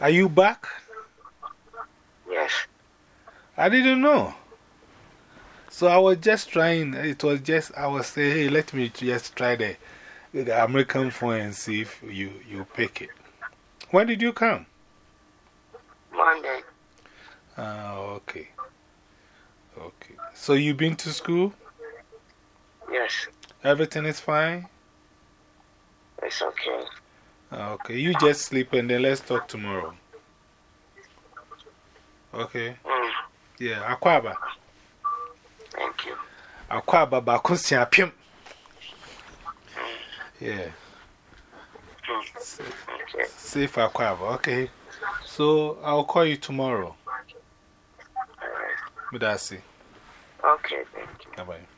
Are you back? Yes. I didn't know. So I was just trying, it was just, I was saying, hey, let me just try the, the American phone and see if you, you pick it. When did you come? Monday. Oh, okay. Okay. So you've been to school? Yes. Everything is fine? It's okay. Okay. You just sleep and then let's talk tomorrow. Okay. Mm. Yeah, Akwaba. Thank you. Akwaba Bakusi Apim. Yeah. Mm. Okay. Safe Akwaba. Okay. So I'll call you tomorrow. All right. Midasi. Okay, thank you. Bye bye.